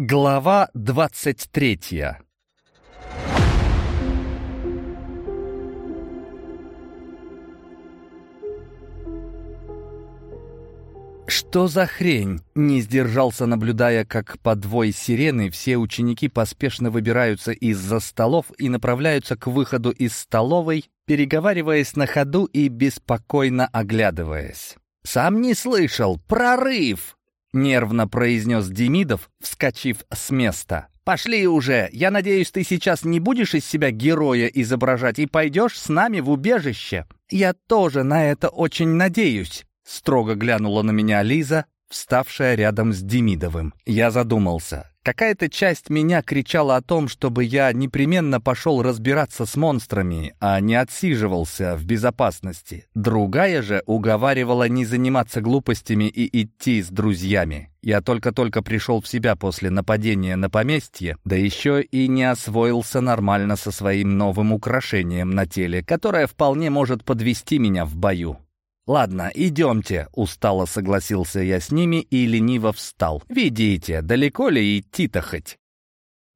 Глава двадцать третья «Что за хрень?» — не сдержался, наблюдая, как по двой сирены все ученики поспешно выбираются из-за столов и направляются к выходу из столовой, переговариваясь на ходу и беспокойно оглядываясь. «Сам не слышал! Прорыв!» — нервно произнес Демидов, вскочив с места. «Пошли уже! Я надеюсь, ты сейчас не будешь из себя героя изображать и пойдешь с нами в убежище?» «Я тоже на это очень надеюсь», — строго глянула на меня Лиза, вставшая рядом с Демидовым. Я задумался. Какая-то часть меня кричала о том, чтобы я непременно пошел разбираться с монстрами, а не отсиживался в безопасности. Другая же уговаривала не заниматься глупостями и идти с друзьями. Я только-только пришел в себя после нападения на поместье, да еще и не освоился нормально со своим новым украшением на теле, которое вполне может подвести меня в бою. «Ладно, идемте», — устало согласился я с ними и лениво встал. «Видите, далеко ли идти-то хоть?»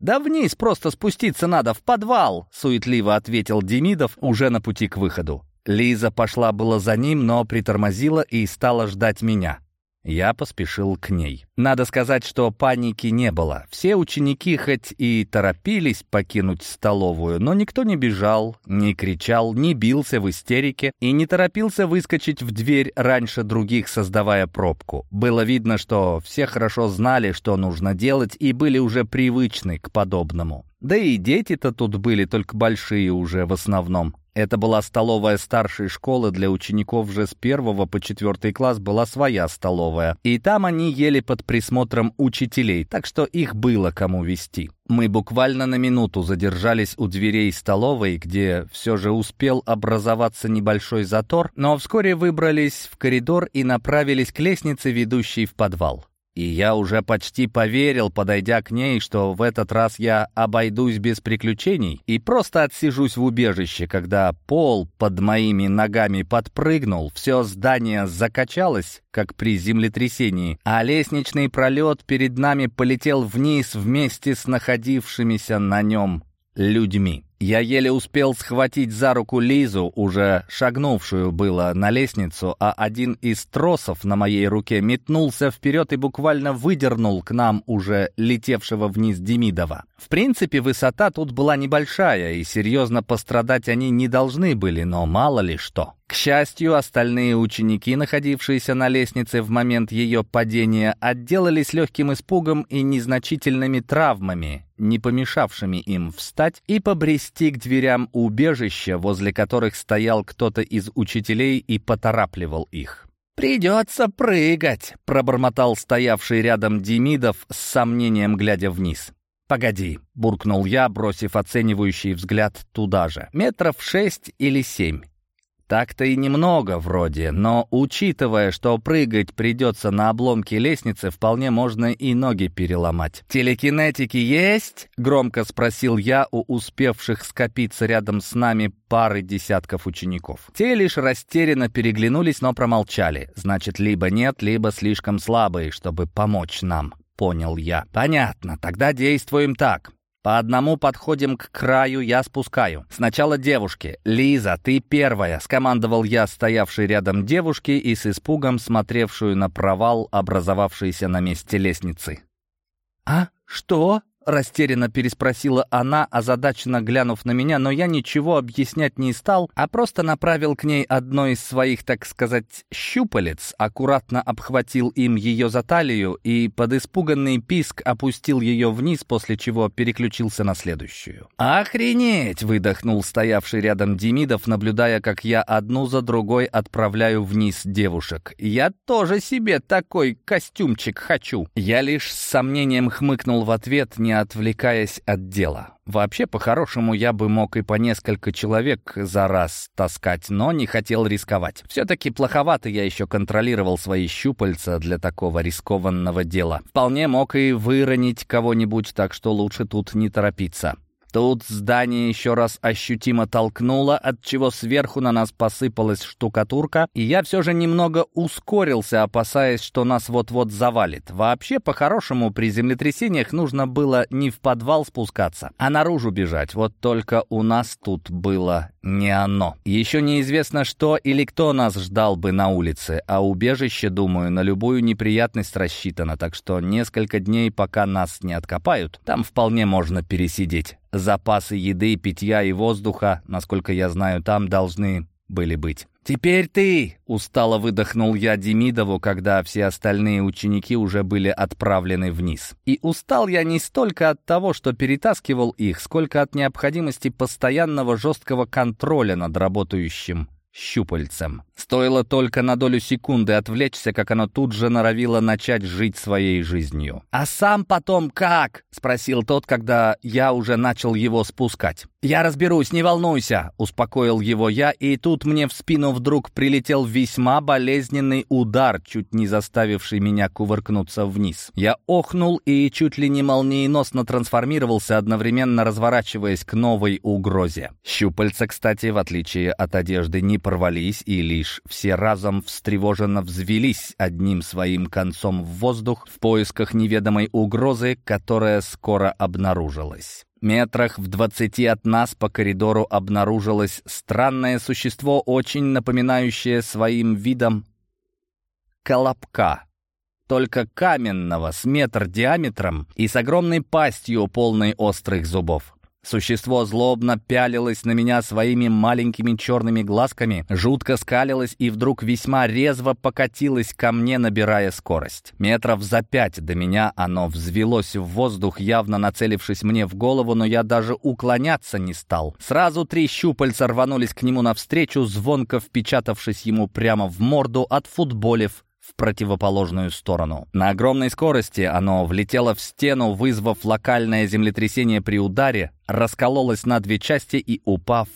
«Да вниз просто спуститься надо, в подвал», — суетливо ответил Демидов уже на пути к выходу. Лиза пошла было за ним, но притормозила и стала ждать меня. Я поспешил к ней. Надо сказать, что паники не было. Все ученики хоть и торопились покинуть столовую, но никто не бежал, не кричал, не бился в истерике и не торопился выскочить в дверь раньше других, создавая пробку. Было видно, что все хорошо знали, что нужно делать, и были уже привычны к подобному. Да и дети-то тут были только большие уже в основном. Это была столовая старшей школы, для учеников же с первого по четвертый класс была своя столовая. И там они ели под присмотром учителей, так что их было кому вести. Мы буквально на минуту задержались у дверей столовой, где все же успел образоваться небольшой затор, но вскоре выбрались в коридор и направились к лестнице, ведущей в подвал. И я уже почти поверил, подойдя к ней, что в этот раз я обойдусь без приключений и просто отсижусь в убежище, когда пол под моими ногами подпрыгнул, все здание закачалось, как при землетрясении, а лестничный пролет перед нами полетел вниз вместе с находившимися на нем людьми. Я еле успел схватить за руку Лизу, уже шагнувшую было на лестницу, а один из тросов на моей руке метнулся вперед и буквально выдернул к нам уже летевшего вниз Демидова. В принципе, высота тут была небольшая, и серьезно пострадать они не должны были, но мало ли что. К счастью, остальные ученики, находившиеся на лестнице в момент ее падения, отделались легким испугом и незначительными травмами, не помешавшими им встать и побрести к дверям убежища, возле которых стоял кто-то из учителей и поторапливал их. «Придется прыгать», — пробормотал стоявший рядом Демидов с сомнением, глядя вниз. «Погоди», — буркнул я, бросив оценивающий взгляд туда же. «Метров шесть или семь. Так-то и немного вроде, но учитывая, что прыгать придется на обломке лестницы, вполне можно и ноги переломать. «Телекинетики есть?» — громко спросил я у успевших скопиться рядом с нами пары десятков учеников. Те лишь растерянно переглянулись, но промолчали. Значит, либо нет, либо слишком слабые, чтобы помочь нам. Понял я. Понятно, тогда действуем так. По одному подходим к краю, я спускаю. Сначала девушки. «Лиза, ты первая», — скомандовал я стоявшей рядом девушке и с испугом смотревшую на провал, образовавшийся на месте лестницы. «А? Что?» Растерянно переспросила она, озадаченно глянув на меня, но я ничего объяснять не стал, а просто направил к ней одно из своих, так сказать, щупалец, аккуратно обхватил им ее за талию и под испуганный писк опустил ее вниз, после чего переключился на следующую. «Охренеть!» — выдохнул стоявший рядом Демидов, наблюдая, как я одну за другой отправляю вниз девушек. «Я тоже себе такой костюмчик хочу!» Я лишь с сомнением хмыкнул в ответ, не отвлекаясь от дела. Вообще, по-хорошему, я бы мог и по несколько человек за раз таскать, но не хотел рисковать. Все-таки плоховато я еще контролировал свои щупальца для такого рискованного дела. Вполне мог и выронить кого-нибудь, так что лучше тут не торопиться. Тут здание еще раз ощутимо толкнуло, отчего сверху на нас посыпалась штукатурка, и я все же немного ускорился, опасаясь, что нас вот-вот завалит. Вообще, по-хорошему, при землетрясениях нужно было не в подвал спускаться, а наружу бежать. Вот только у нас тут было не оно. Еще неизвестно, что или кто нас ждал бы на улице, а убежище, думаю, на любую неприятность рассчитано, так что несколько дней, пока нас не откопают, там вполне можно пересидеть. Запасы еды, питья и воздуха, насколько я знаю, там должны были быть. «Теперь ты!» — устало выдохнул я Демидову, когда все остальные ученики уже были отправлены вниз. И устал я не столько от того, что перетаскивал их, сколько от необходимости постоянного жесткого контроля над работающим щупальцем. Стоило только на долю секунды отвлечься, как оно тут же норовило начать жить своей жизнью. «А сам потом как?» — спросил тот, когда я уже начал его спускать. «Я разберусь, не волнуйся», — успокоил его я, и тут мне в спину вдруг прилетел весьма болезненный удар, чуть не заставивший меня кувыркнуться вниз. Я охнул и чуть ли не молниеносно трансформировался, одновременно разворачиваясь к новой угрозе. Щупальца, кстати, в отличие от одежды, не порвались и лишь все разом встревоженно взвелись одним своим концом в воздух в поисках неведомой угрозы, которая скоро обнаружилась. Метрах в двадцати от нас по коридору обнаружилось странное существо, очень напоминающее своим видом колобка, только каменного, с метр диаметром и с огромной пастью, полной острых зубов. Существо злобно пялилось на меня своими маленькими черными глазками, жутко скалилось и вдруг весьма резво покатилось ко мне, набирая скорость. Метров за пять до меня оно взвелось в воздух, явно нацелившись мне в голову, но я даже уклоняться не стал. Сразу три щупальца рванулись к нему навстречу, звонко впечатавшись ему прямо в морду, отфутболив в противоположную сторону. На огромной скорости оно влетело в стену, вызвав локальное землетрясение при ударе, раскололось на две части и, упав,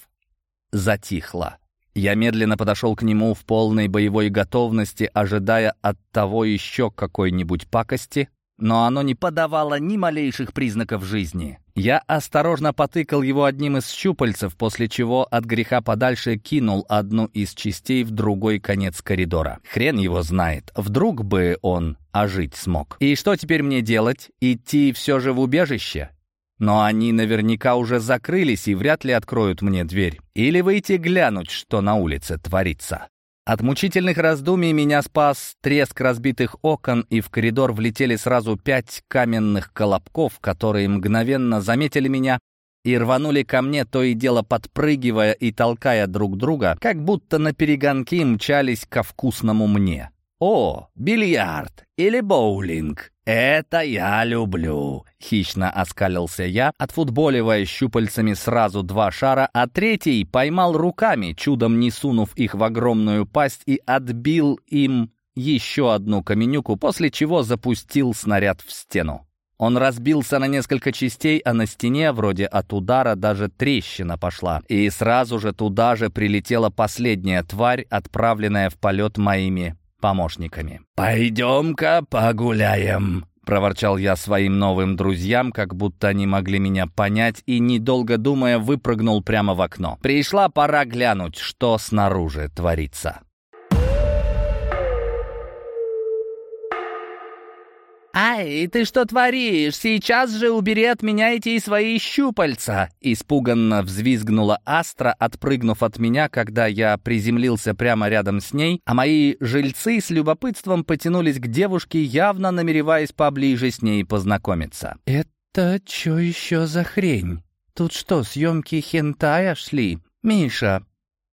затихло. Я медленно подошел к нему в полной боевой готовности, ожидая от того еще какой-нибудь пакости, но оно не подавало ни малейших признаков жизни. Я осторожно потыкал его одним из щупальцев, после чего от греха подальше кинул одну из частей в другой конец коридора. Хрен его знает, вдруг бы он ожить смог. И что теперь мне делать? Идти все же в убежище? Но они наверняка уже закрылись и вряд ли откроют мне дверь. Или выйти глянуть, что на улице творится. От мучительных раздумий меня спас треск разбитых окон, и в коридор влетели сразу пять каменных колобков, которые мгновенно заметили меня и рванули ко мне, то и дело подпрыгивая и толкая друг друга, как будто на перегонки мчались ко вкусному мне. «О, бильярд или боулинг!» «Это я люблю!» — хищно оскалился я, отфутболивая щупальцами сразу два шара, а третий поймал руками, чудом не сунув их в огромную пасть, и отбил им еще одну каменюку, после чего запустил снаряд в стену. Он разбился на несколько частей, а на стене, вроде от удара, даже трещина пошла. И сразу же туда же прилетела последняя тварь, отправленная в полет моими помощниками. «Пойдем-ка погуляем», — проворчал я своим новым друзьям, как будто они могли меня понять, и, недолго думая, выпрыгнул прямо в окно. Пришла пора глянуть, что снаружи творится. «Ай, ты что творишь? Сейчас же убери от меня эти свои щупальца!» Испуганно взвизгнула Астра, отпрыгнув от меня, когда я приземлился прямо рядом с ней, а мои жильцы с любопытством потянулись к девушке, явно намереваясь поближе с ней познакомиться. «Это что еще за хрень? Тут что, съемки хентая шли? Миша,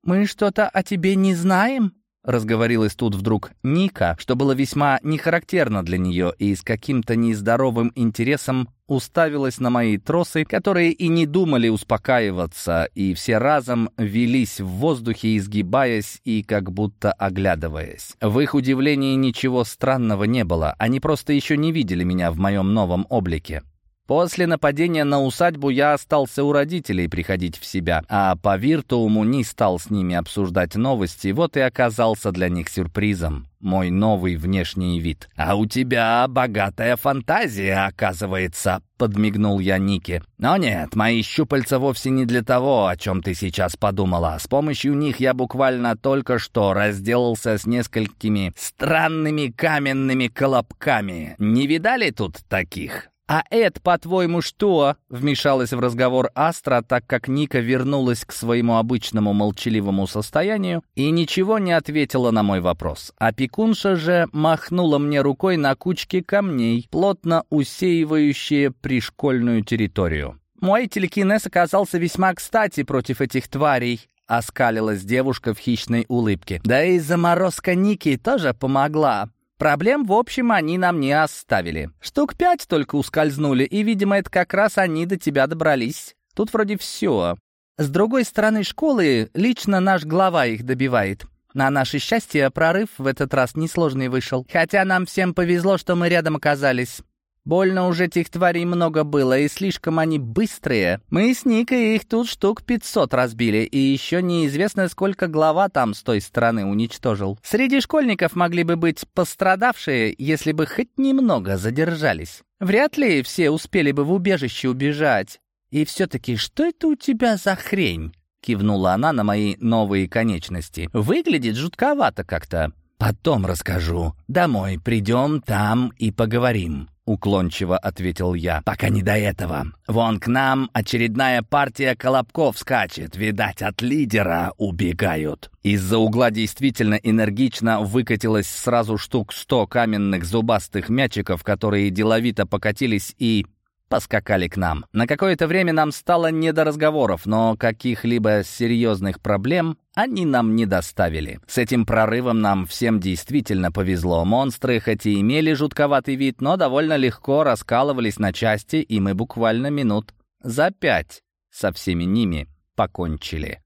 мы что-то о тебе не знаем?» Разговорилась тут вдруг Ника, что было весьма нехарактерно для нее, и с каким-то нездоровым интересом уставилась на мои тросы, которые и не думали успокаиваться, и все разом велись в воздухе, изгибаясь и как будто оглядываясь. В их удивлении ничего странного не было, они просто еще не видели меня в моем новом облике. После нападения на усадьбу я остался у родителей приходить в себя, а по виртууму не стал с ними обсуждать новости, вот и оказался для них сюрпризом мой новый внешний вид. «А у тебя богатая фантазия, оказывается», — подмигнул я Нике. «Но нет, мои щупальца вовсе не для того, о чем ты сейчас подумала. С помощью них я буквально только что разделался с несколькими странными каменными колобками. Не видали тут таких?» «А это, по-твоему, что?» — вмешалась в разговор Астра, так как Ника вернулась к своему обычному молчаливому состоянию и ничего не ответила на мой вопрос. Опекунша же махнула мне рукой на кучки камней, плотно усеивающие пришкольную территорию. «Мой телекинез оказался весьма кстати против этих тварей», — оскалилась девушка в хищной улыбке. «Да и заморозка Ники тоже помогла. Проблем, в общем, они нам не оставили. Штук пять только ускользнули, и, видимо, это как раз они до тебя добрались. Тут вроде все. С другой стороны школы лично наш глава их добивает. На наше счастье, прорыв в этот раз несложный вышел. Хотя нам всем повезло, что мы рядом оказались. Больно уже этих тварей много было, и слишком они быстрые. Мы с Никой их тут штук 500 разбили, и еще неизвестно, сколько глава там с той стороны уничтожил. Среди школьников могли бы быть пострадавшие, если бы хоть немного задержались. Вряд ли все успели бы в убежище убежать. И все-таки, что это у тебя за хрень? Кивнула она на мои новые конечности. Выглядит жутковато как-то. Потом расскажу. Домой придем, там и поговорим. — уклончиво ответил я. «Пока не до этого. Вон к нам очередная партия колобков скачет. Видать, от лидера убегают». Из-за угла действительно энергично выкатилось сразу штук сто каменных зубастых мячиков, которые деловито покатились и поскакали к нам. На какое-то время нам стало не до разговоров, но каких-либо серьезных проблем они нам не доставили. С этим прорывом нам всем действительно повезло. Монстры хоть и имели жутковатый вид, но довольно легко раскалывались на части, и мы буквально минут за пять со всеми ними покончили.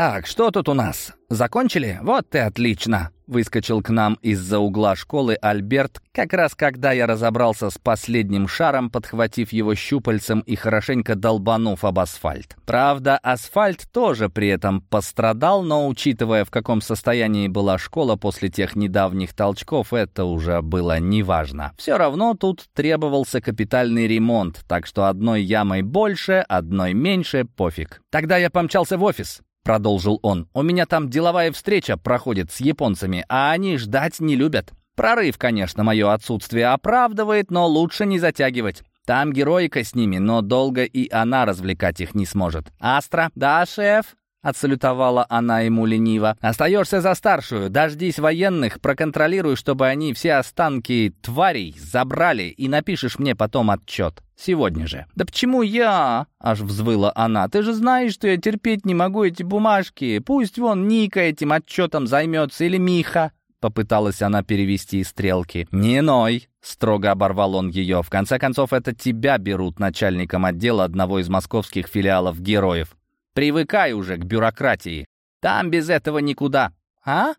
«Так, что тут у нас? Закончили? Вот и отлично!» Выскочил к нам из-за угла школы Альберт, как раз когда я разобрался с последним шаром, подхватив его щупальцем и хорошенько долбанув об асфальт. Правда, асфальт тоже при этом пострадал, но учитывая, в каком состоянии была школа после тех недавних толчков, это уже было неважно. Все равно тут требовался капитальный ремонт, так что одной ямой больше, одной меньше, пофиг. Тогда я помчался в офис. — продолжил он. «У меня там деловая встреча проходит с японцами, а они ждать не любят. Прорыв, конечно, мое отсутствие оправдывает, но лучше не затягивать. Там героика с ними, но долго и она развлекать их не сможет. Астра? Да, шеф?» Отсалютовала она ему лениво. «Остаешься за старшую. Дождись военных, проконтролируй, чтобы они все останки тварей забрали, и напишешь мне потом отчет. Сегодня же». «Да почему я?» — аж взвыла она. «Ты же знаешь, что я терпеть не могу эти бумажки. Пусть вон Ника этим отчетом займется или Миха». Попыталась она перевести стрелки. «Не ной!» — строго оборвал он ее. «В конце концов, это тебя берут начальником отдела одного из московских филиалов героев. Привыкай уже к бюрократии. Там без этого никуда. А?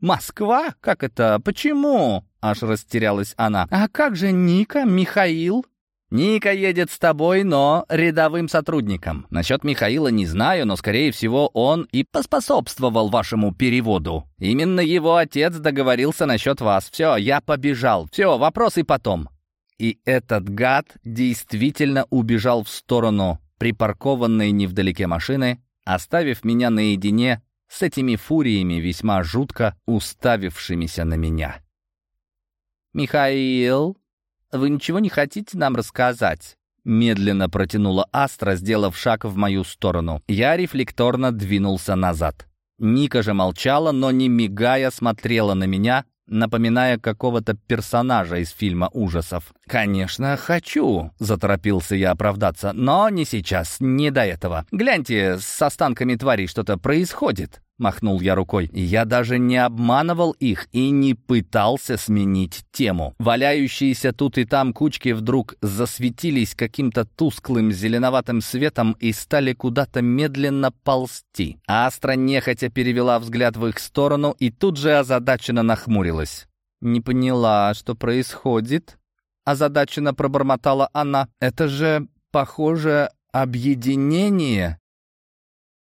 Москва? Как это? Почему? Аж растерялась она. А как же Ника, Михаил? Ника едет с тобой, но рядовым сотрудником. Насчет Михаила не знаю, но, скорее всего, он и поспособствовал вашему переводу. Именно его отец договорился насчет вас. Все, я побежал. Все, вопросы потом. И этот гад действительно убежал в сторону припаркованной невдалеке машины, оставив меня наедине с этими фуриями, весьма жутко уставившимися на меня. «Михаил, вы ничего не хотите нам рассказать?» Медленно протянула Астра, сделав шаг в мою сторону. Я рефлекторно двинулся назад. Ника же молчала, но не мигая смотрела на меня, напоминая какого-то персонажа из фильма ужасов. «Конечно, хочу», — заторопился я оправдаться, «но не сейчас, не до этого. Гляньте, с останками тварей что-то происходит». Махнул я рукой. «Я даже не обманывал их и не пытался сменить тему. Валяющиеся тут и там кучки вдруг засветились каким-то тусклым зеленоватым светом и стали куда-то медленно ползти. Астра нехотя перевела взгляд в их сторону и тут же озадаченно нахмурилась. «Не поняла, что происходит?» Озадаченно пробормотала она. «Это же, похоже, объединение?»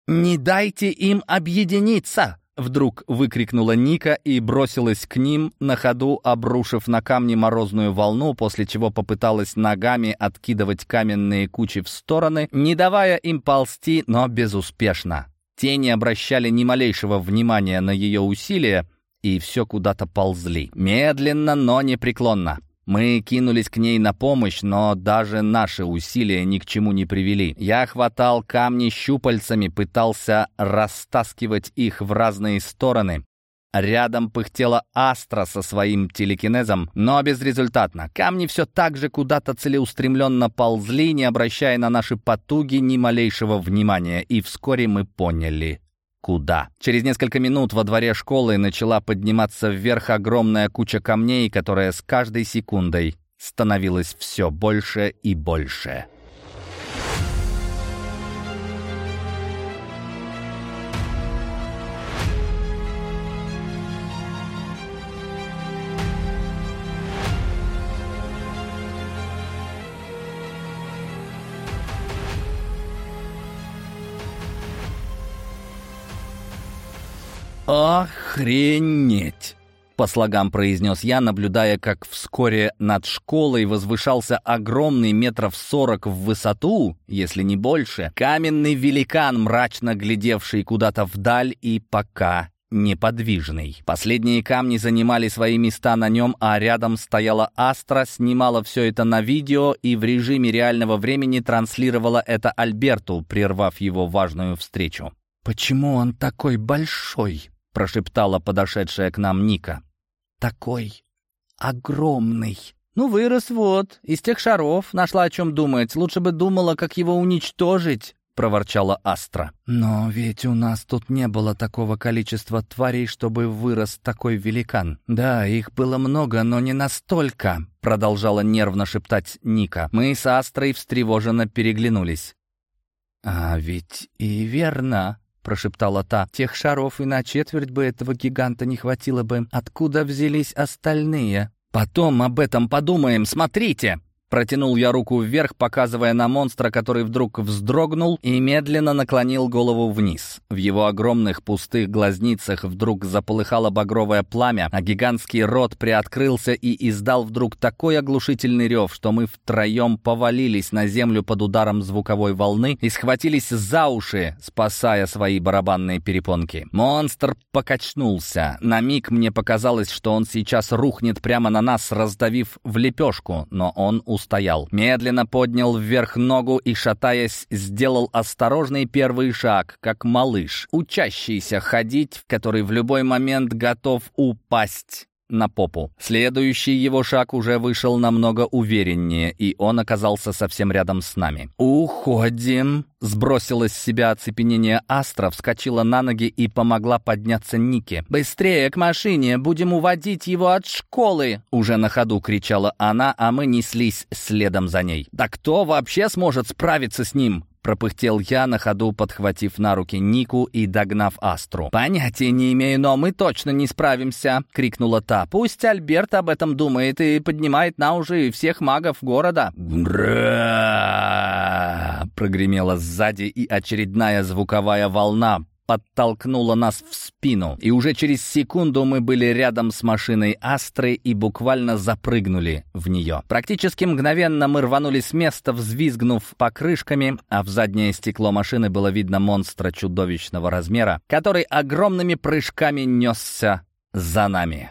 «Не дайте им объединиться!» Вдруг выкрикнула Ника и бросилась к ним, на ходу обрушив на камни морозную волну, после чего попыталась ногами откидывать каменные кучи в стороны, не давая им ползти, но безуспешно. Те не обращали ни малейшего внимания на ее усилия и все куда-то ползли. Медленно, но непреклонно. Мы кинулись к ней на помощь, но даже наши усилия ни к чему не привели. Я хватал камни щупальцами, пытался растаскивать их в разные стороны. Рядом пыхтела Астра со своим телекинезом, но безрезультатно. Камни все так же куда-то целеустремленно ползли, не обращая на наши потуги ни малейшего внимания, и вскоре мы поняли куда. Через несколько минут во дворе школы начала подниматься вверх огромная куча камней, которая с каждой секундой становилась все больше и больше. «Охренеть!» — по слогам произнес я, наблюдая, как вскоре над школой возвышался огромный метров сорок в высоту, если не больше, каменный великан, мрачно глядевший куда-то вдаль и пока неподвижный. Последние камни занимали свои места на нем, а рядом стояла Астра, снимала все это на видео и в режиме реального времени транслировала это Альберту, прервав его важную встречу. «Почему он такой большой?» Прошептала подошедшая к нам Ника. «Такой огромный!» «Ну, вырос вот, из тех шаров, нашла о чем думать. Лучше бы думала, как его уничтожить», — проворчала Астра. «Но ведь у нас тут не было такого количества тварей, чтобы вырос такой великан. Да, их было много, но не настолько», — продолжала нервно шептать Ника. Мы с Астрой встревоженно переглянулись. «А ведь и верно», прошептала та. «Тех шаров и на четверть бы этого гиганта не хватило бы. Откуда взялись остальные?» «Потом об этом подумаем, смотрите!» Протянул я руку вверх, показывая на монстра, который вдруг вздрогнул и медленно наклонил голову вниз. В его огромных пустых глазницах вдруг заполыхало багровое пламя, а гигантский рот приоткрылся и издал вдруг такой оглушительный рев, что мы втроем повалились на землю под ударом звуковой волны и схватились за уши, спасая свои барабанные перепонки. Монстр покачнулся. На миг мне показалось, что он сейчас рухнет прямо на нас, раздавив в лепешку, но он устал устоял. Медленно поднял вверх ногу и, шатаясь, сделал осторожный первый шаг, как малыш, учащийся ходить, который в любой момент готов упасть на попу. Следующий его шаг уже вышел намного увереннее, и он оказался совсем рядом с нами. «Уходим!» Сбросила с себя оцепенение Астра, вскочила на ноги и помогла подняться Нике. «Быстрее к машине! Будем уводить его от школы!» Уже на ходу кричала она, а мы неслись следом за ней. «Да кто вообще сможет справиться с ним?» Пропыхтел я на ходу, подхватив на руки Нику и догнав Астру. «Понятия не имею, но мы точно не справимся!» — крикнула та. «Пусть Альберт об этом думает и поднимает на уши всех магов города!» «Бра!» — прогремела сзади, и очередная звуковая волна подтолкнула нас в спину, и уже через секунду мы были рядом с машиной Астры и буквально запрыгнули в нее. Практически мгновенно мы рванули с места, взвизгнув покрышками, а в заднее стекло машины было видно монстра чудовищного размера, который огромными прыжками несся за нами.